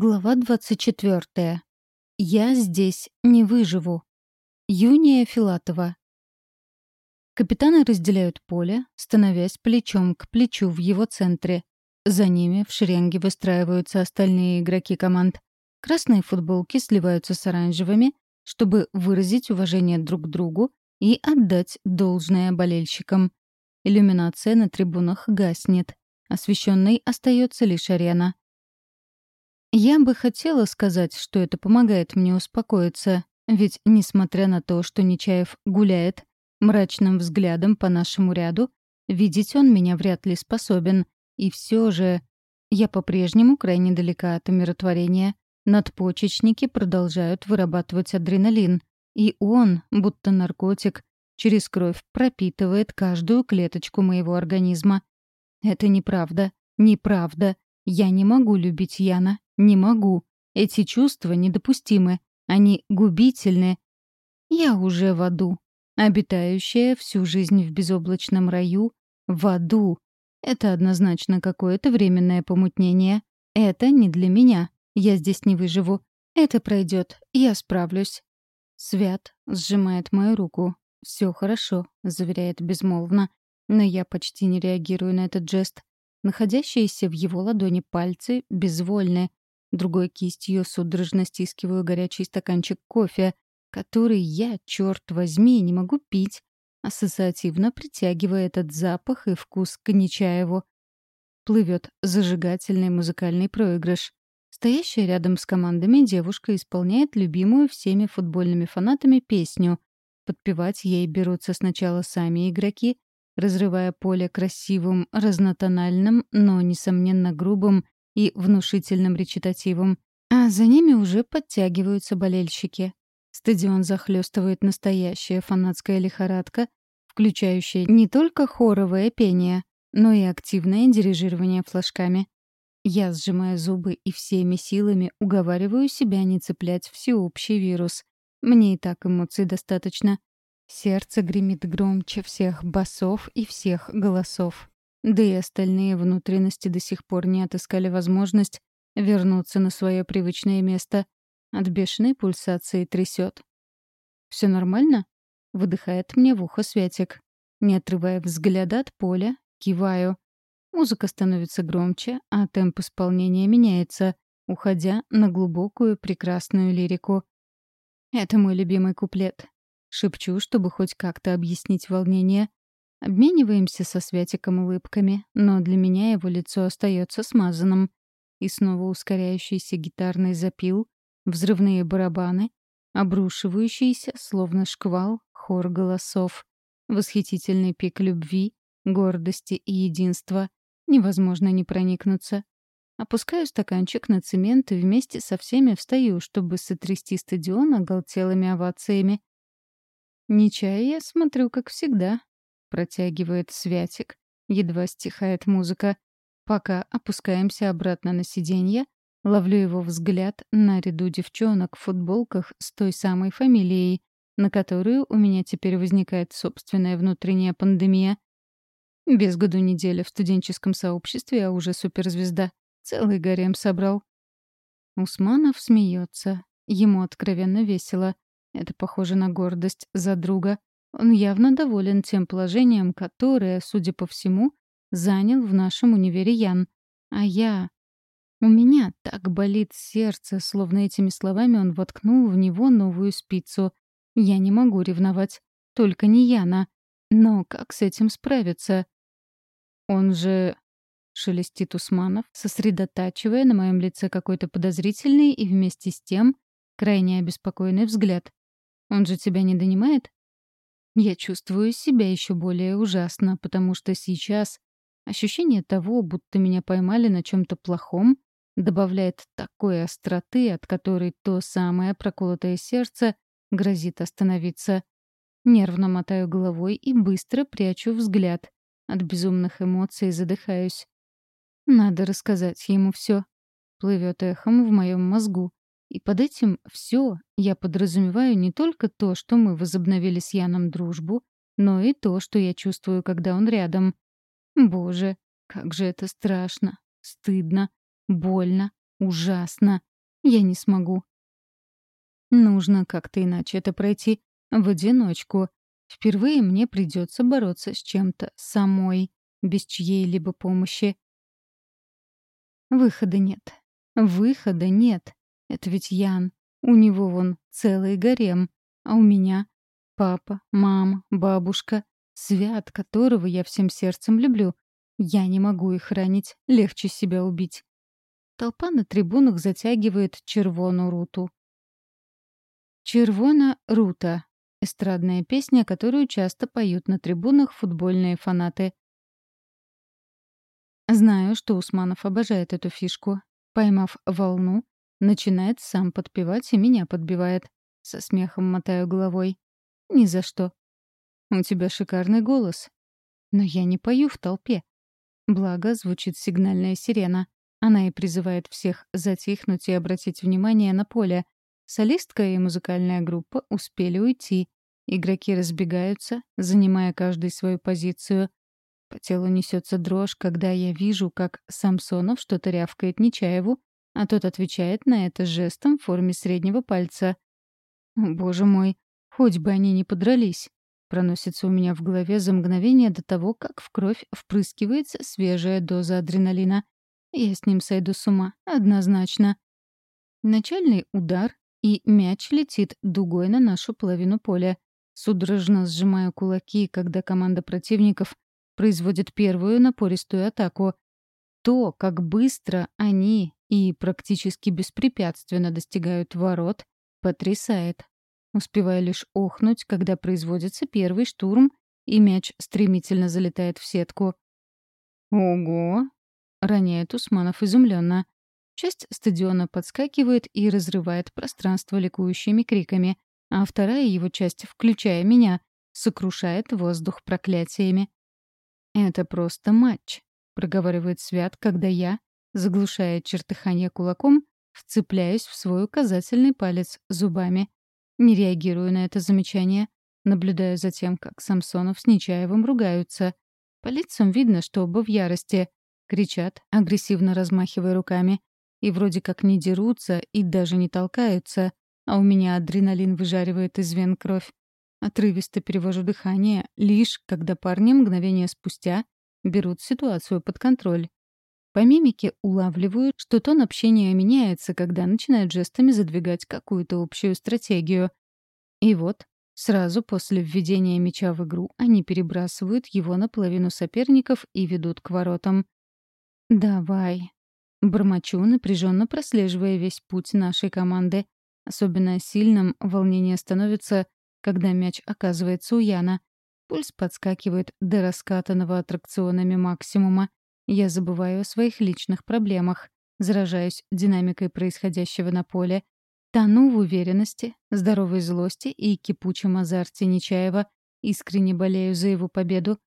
Глава 24. Я здесь не выживу. Юния Филатова. Капитаны разделяют поле, становясь плечом к плечу в его центре. За ними в шеренге выстраиваются остальные игроки команд. Красные футболки сливаются с оранжевыми, чтобы выразить уважение друг к другу и отдать должное болельщикам. Иллюминация на трибунах гаснет. Освещенной остается лишь арена. Я бы хотела сказать, что это помогает мне успокоиться, ведь, несмотря на то, что Нечаев гуляет мрачным взглядом по нашему ряду, видеть он меня вряд ли способен. И все же я по-прежнему крайне далека от умиротворения. Надпочечники продолжают вырабатывать адреналин, и он, будто наркотик, через кровь пропитывает каждую клеточку моего организма. Это неправда, неправда. Я не могу любить Яна, не могу. Эти чувства недопустимы. Они губительны. Я уже в аду. Обитающая всю жизнь в безоблачном раю. В аду. Это однозначно какое-то временное помутнение. Это не для меня. Я здесь не выживу. Это пройдет. Я справлюсь. Свят сжимает мою руку. Все хорошо, заверяет безмолвно. Но я почти не реагирую на этот жест. Находящиеся в его ладони пальцы безвольны, Другой кистью судорожно стискиваю горячий стаканчик кофе, который я, черт возьми, не могу пить, ассоциативно притягивая этот запах и вкус к Нечаеву. Плывет зажигательный музыкальный проигрыш. Стоящая рядом с командами девушка исполняет любимую всеми футбольными фанатами песню. Подпевать ей берутся сначала сами игроки, разрывая поле красивым, разнотональным, но, несомненно, грубым и внушительным речитативом, а за ними уже подтягиваются болельщики. Стадион захлестывает настоящая фанатская лихорадка, включающая не только хоровое пение, но и активное дирижирование флажками. Я сжимаю зубы и всеми силами уговариваю себя не цеплять всеобщий вирус. Мне и так эмоций достаточно. Сердце гремит громче всех басов и всех голосов. Да и остальные внутренности до сих пор не отыскали возможность вернуться на свое привычное место. От бешеной пульсации трясет. Все нормально?» — выдыхает мне в ухо Светик. Не отрывая взгляда от поля, киваю. Музыка становится громче, а темп исполнения меняется, уходя на глубокую прекрасную лирику. Это мой любимый куплет. Шепчу, чтобы хоть как-то объяснить волнение. Обмениваемся со Святиком улыбками, но для меня его лицо остается смазанным. И снова ускоряющийся гитарный запил, взрывные барабаны, обрушивающийся, словно шквал, хор голосов. Восхитительный пик любви, гордости и единства. Невозможно не проникнуться. Опускаю стаканчик на цемент и вместе со всеми встаю, чтобы сотрясти стадион оголтелыми овациями. Нечая я смотрю, как всегда, Протягивает святик. Едва стихает музыка. Пока опускаемся обратно на сиденье, ловлю его взгляд на ряду девчонок в футболках с той самой фамилией, на которую у меня теперь возникает собственная внутренняя пандемия. Без году неделя в студенческом сообществе, а уже суперзвезда. Целый гарем собрал. Усманов смеется. Ему откровенно весело. Это похоже на гордость за друга. Он явно доволен тем положением, которое, судя по всему, занял в нашем универе Ян. А я... У меня так болит сердце, словно этими словами он воткнул в него новую спицу. Я не могу ревновать. Только не Яна. Но как с этим справиться? Он же... Шелестит Усманов, сосредотачивая на моем лице какой-то подозрительный и вместе с тем крайне обеспокоенный взгляд. Он же тебя не донимает? Я чувствую себя еще более ужасно, потому что сейчас ощущение того, будто меня поймали на чем-то плохом, добавляет такой остроты, от которой то самое проколотое сердце грозит остановиться. Нервно мотаю головой и быстро прячу взгляд. От безумных эмоций задыхаюсь. Надо рассказать ему все. Плывет эхом в моем мозгу. И под этим все я подразумеваю не только то, что мы возобновили с Яном дружбу, но и то, что я чувствую, когда он рядом. Боже, как же это страшно, стыдно, больно, ужасно. Я не смогу. Нужно как-то иначе это пройти. В одиночку. Впервые мне придется бороться с чем-то самой, без чьей-либо помощи. Выхода нет. Выхода нет. Это ведь Ян. У него вон целый гарем. А у меня папа, мама, бабушка, свят которого я всем сердцем люблю. Я не могу их ранить, легче себя убить. Толпа на трибунах затягивает червону руту. «Червона рута» — эстрадная песня, которую часто поют на трибунах футбольные фанаты. Знаю, что Усманов обожает эту фишку. Поймав волну, начинает сам подпевать и меня подбивает. Со смехом мотаю головой. Ни за что. У тебя шикарный голос. Но я не пою в толпе. Благо, звучит сигнальная сирена. Она и призывает всех затихнуть и обратить внимание на поле. Солистка и музыкальная группа успели уйти. Игроки разбегаются, занимая каждый свою позицию. По телу несется дрожь, когда я вижу, как Самсонов что-то рявкает Нечаеву, а тот отвечает на это жестом в форме среднего пальца. «Боже мой, хоть бы они не подрались!» Проносится у меня в голове за мгновение до того, как в кровь впрыскивается свежая доза адреналина. Я с ним сойду с ума, однозначно. Начальный удар, и мяч летит дугой на нашу половину поля. Судорожно сжимаю кулаки, когда команда противников производит первую напористую атаку. То, как быстро они и практически беспрепятственно достигают ворот, потрясает. Успеваю лишь охнуть, когда производится первый штурм, и мяч стремительно залетает в сетку. «Ого!» — роняет Усманов изумленно. Часть стадиона подскакивает и разрывает пространство ликующими криками, а вторая его часть, включая меня, сокрушает воздух проклятиями. «Это просто матч», — проговаривает Свят, когда я, заглушая чертыхание кулаком, вцепляюсь в свой указательный палец зубами. Не реагирую на это замечание, наблюдая за тем, как Самсонов с Нечаевым ругаются. По лицам видно, что оба в ярости. Кричат, агрессивно размахивая руками. И вроде как не дерутся и даже не толкаются, а у меня адреналин выжаривает из вен кровь. Отрывисто перевожу дыхание, лишь когда парни мгновение спустя берут ситуацию под контроль. По мимике улавливают, что тон общения меняется, когда начинают жестами задвигать какую-то общую стратегию. И вот, сразу после введения мяча в игру, они перебрасывают его на половину соперников и ведут к воротам. «Давай». Бормочу, напряженно прослеживая весь путь нашей команды. Особенно сильным волнение становится, когда мяч оказывается у Яна. Пульс подскакивает до раскатанного аттракционами максимума. Я забываю о своих личных проблемах, заражаюсь динамикой происходящего на поле, тону в уверенности, здоровой злости и кипучем азарте Нечаева, искренне болею за его победу.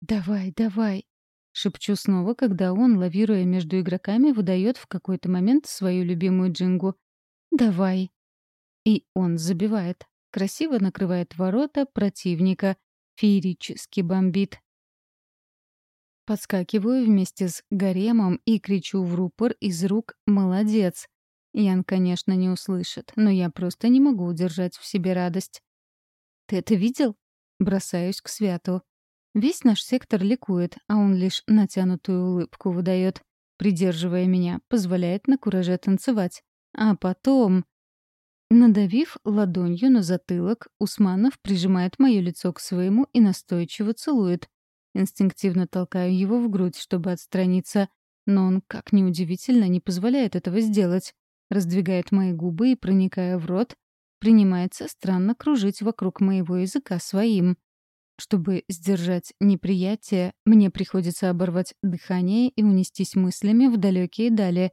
«Давай, давай!» — шепчу снова, когда он, лавируя между игроками, выдает в какой-то момент свою любимую джингу. «Давай!» И он забивает. Красиво накрывает ворота противника. Феерически бомбит. Подскакиваю вместе с гаремом и кричу в рупор из рук «Молодец!». Ян, конечно, не услышит, но я просто не могу удержать в себе радость. «Ты это видел?» Бросаюсь к Святу. Весь наш сектор ликует, а он лишь натянутую улыбку выдает, придерживая меня, позволяет на кураже танцевать. А потом... Надавив ладонью на затылок, Усманов прижимает мое лицо к своему и настойчиво целует. Инстинктивно толкаю его в грудь, чтобы отстраниться, но он, как ни удивительно, не позволяет этого сделать. Раздвигает мои губы и, проникая в рот, принимается странно кружить вокруг моего языка своим. Чтобы сдержать неприятие, мне приходится оборвать дыхание и унестись мыслями в далекие дали.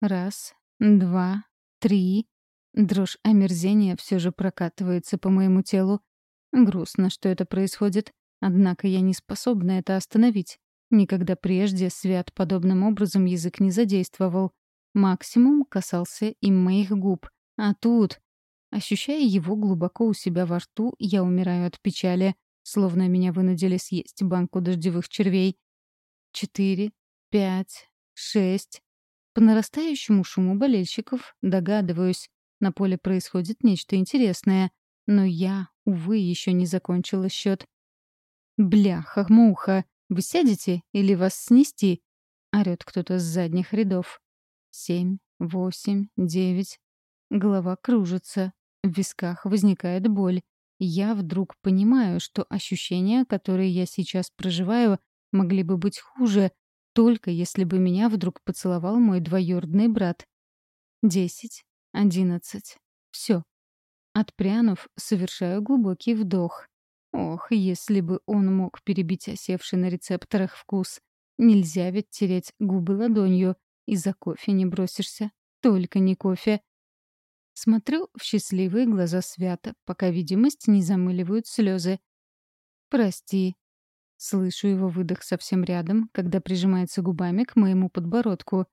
Раз, два, три. Дрожь омерзения все же прокатывается по моему телу. Грустно, что это происходит. Однако я не способна это остановить. Никогда прежде Свят подобным образом язык не задействовал. Максимум касался им моих губ. А тут... Ощущая его глубоко у себя во рту, я умираю от печали, словно меня вынудили съесть банку дождевых червей. Четыре, пять, шесть. По нарастающему шуму болельщиков догадываюсь, на поле происходит нечто интересное, но я, увы, еще не закончила счет. «Бляха-муха! Вы сядете или вас снести?» — орёт кто-то с задних рядов. Семь, восемь, девять. Голова кружится. В висках возникает боль. Я вдруг понимаю, что ощущения, которые я сейчас проживаю, могли бы быть хуже, только если бы меня вдруг поцеловал мой двоюродный брат. Десять, одиннадцать. Все. Отпрянув, совершаю глубокий вдох. Ох, если бы он мог перебить осевший на рецепторах вкус. Нельзя ведь тереть губы ладонью, и за кофе не бросишься. Только не кофе. Смотрю в счастливые глаза Свята, пока видимость не замыливают слезы. «Прости». Слышу его выдох совсем рядом, когда прижимается губами к моему подбородку.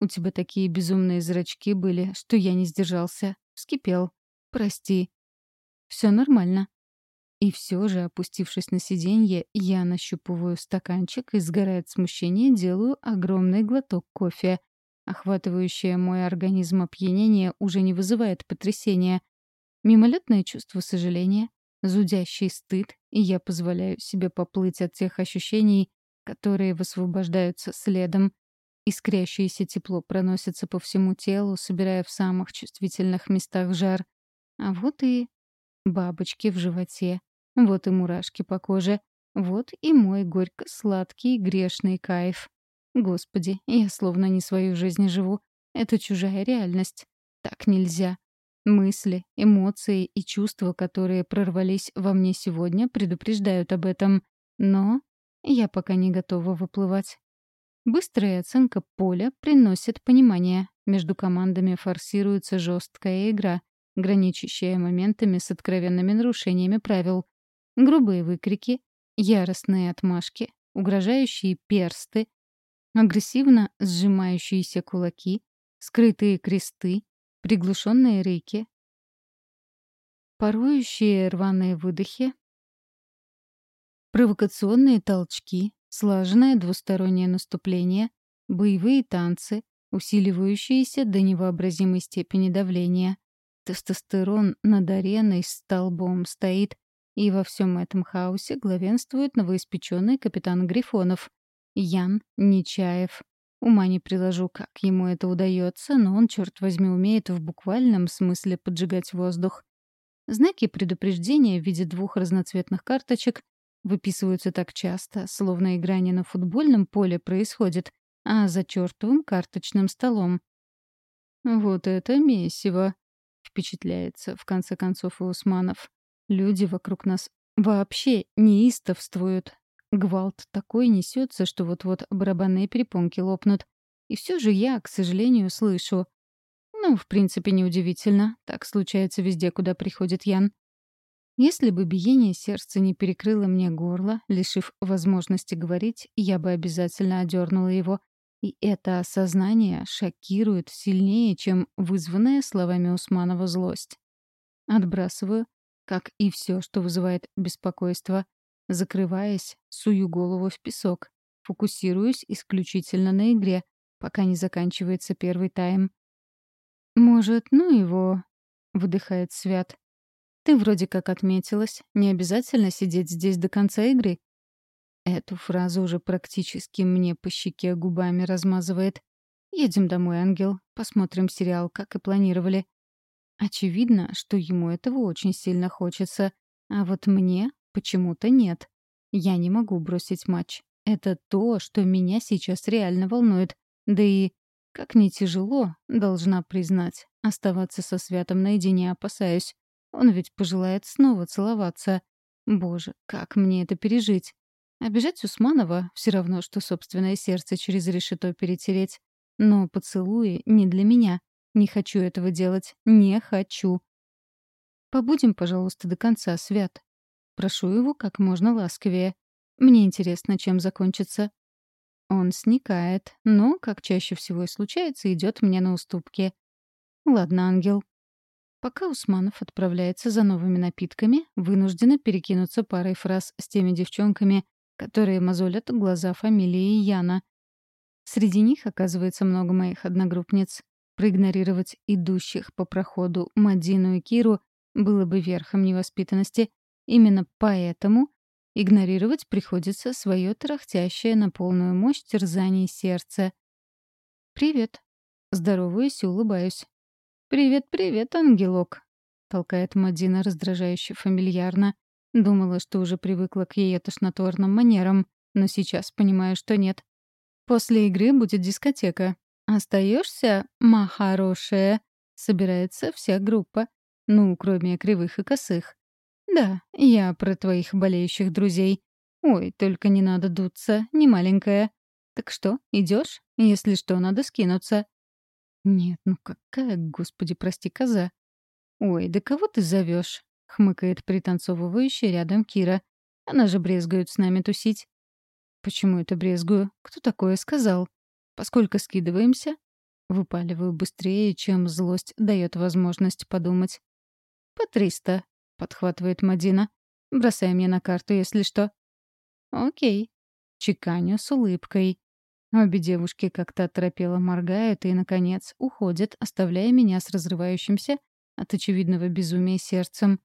«У тебя такие безумные зрачки были, что я не сдержался. Вскипел. Прости». «Все нормально». И все же, опустившись на сиденье, я нащупываю стаканчик и, сгорая от смущения, делаю огромный глоток кофе — Охватывающее мой организм опьянение уже не вызывает потрясения. Мимолетное чувство сожаления, зудящий стыд, и я позволяю себе поплыть от тех ощущений, которые высвобождаются следом. Искрящееся тепло проносится по всему телу, собирая в самых чувствительных местах жар. А вот и бабочки в животе, вот и мурашки по коже, вот и мой горько-сладкий грешный кайф. Господи, я словно не свою жизнь живу. Это чужая реальность. Так нельзя. Мысли, эмоции и чувства, которые прорвались во мне сегодня, предупреждают об этом. Но я пока не готова выплывать. Быстрая оценка поля приносит понимание. Между командами форсируется жесткая игра, граничащая моментами с откровенными нарушениями правил. Грубые выкрики, яростные отмашки, угрожающие персты, Агрессивно сжимающиеся кулаки, скрытые кресты, приглушенные рыки, парующие рваные выдохи, провокационные толчки, слаженное двустороннее наступление, боевые танцы, усиливающиеся до невообразимой степени давления. Тестостерон над ареной столбом стоит, и во всем этом хаосе главенствует новоиспеченный капитан Грифонов — Ян Нечаев. Ума не приложу, как ему это удается, но он, черт возьми, умеет в буквальном смысле поджигать воздух. Знаки предупреждения в виде двух разноцветных карточек выписываются так часто, словно игра не на футбольном поле происходит, а за чертовым карточным столом. «Вот это месиво!» — впечатляется, в конце концов, и Усманов. «Люди вокруг нас вообще неистовствуют, Гвалт такой несется, что вот-вот барабанные перепонки лопнут. И все же я, к сожалению, слышу. Ну, в принципе, неудивительно. Так случается везде, куда приходит Ян. Если бы биение сердца не перекрыло мне горло, лишив возможности говорить, я бы обязательно одернула его. И это осознание шокирует сильнее, чем вызванная словами Усманова злость. Отбрасываю, как и все, что вызывает беспокойство. Закрываясь, сую голову в песок. Фокусируюсь исключительно на игре, пока не заканчивается первый тайм. «Может, ну его...» — выдыхает Свят. «Ты вроде как отметилась. Не обязательно сидеть здесь до конца игры». Эту фразу уже практически мне по щеке губами размазывает. «Едем домой, ангел. Посмотрим сериал, как и планировали». Очевидно, что ему этого очень сильно хочется. А вот мне Почему-то нет. Я не могу бросить матч. Это то, что меня сейчас реально волнует. Да и, как не тяжело, должна признать, оставаться со Святом наедине опасаюсь. Он ведь пожелает снова целоваться. Боже, как мне это пережить? Обижать Усманова — все равно, что собственное сердце через решето перетереть. Но поцелуи не для меня. Не хочу этого делать. Не хочу. Побудем, пожалуйста, до конца, Свят. Прошу его как можно ласковее. Мне интересно, чем закончится. Он сникает, но, как чаще всего и случается, идет мне на уступки. Ладно, ангел. Пока Усманов отправляется за новыми напитками, вынуждена перекинуться парой фраз с теми девчонками, которые мозолят глаза фамилии Яна. Среди них оказывается много моих одногруппниц. Проигнорировать идущих по проходу Мадину и Киру было бы верхом невоспитанности. Именно поэтому игнорировать приходится свое тарахтящее на полную мощь терзание сердца. «Привет». Здороваюсь и улыбаюсь. «Привет-привет, ангелок», — толкает Мадина раздражающе фамильярно. Думала, что уже привыкла к ее тошнотворным манерам, но сейчас понимаю, что нет. После игры будет дискотека. Остаешься, ма хорошая? Собирается вся группа. Ну, кроме кривых и косых. Да, я про твоих болеющих друзей. Ой, только не надо дуться, не маленькая. Так что, идешь? Если что, надо скинуться. Нет, ну какая, господи, прости, коза. Ой, да кого ты зовешь? хмыкает пританцовывающая рядом Кира. Она же брезгует с нами тусить. Почему это брезгую? Кто такое сказал? Поскольку скидываемся, выпаливаю быстрее, чем злость дает возможность подумать. «По триста», — подхватывает Мадина. «Бросай мне на карту, если что». «Окей». Чеканю с улыбкой. Обе девушки как-то оторопело моргают и, наконец, уходят, оставляя меня с разрывающимся от очевидного безумия сердцем.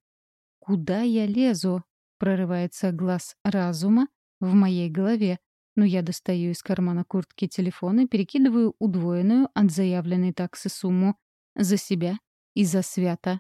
«Куда я лезу?» — прорывается глаз разума, в моей голове, но я достаю из кармана куртки телефон и перекидываю удвоенную от заявленной таксы сумму за себя и за свято.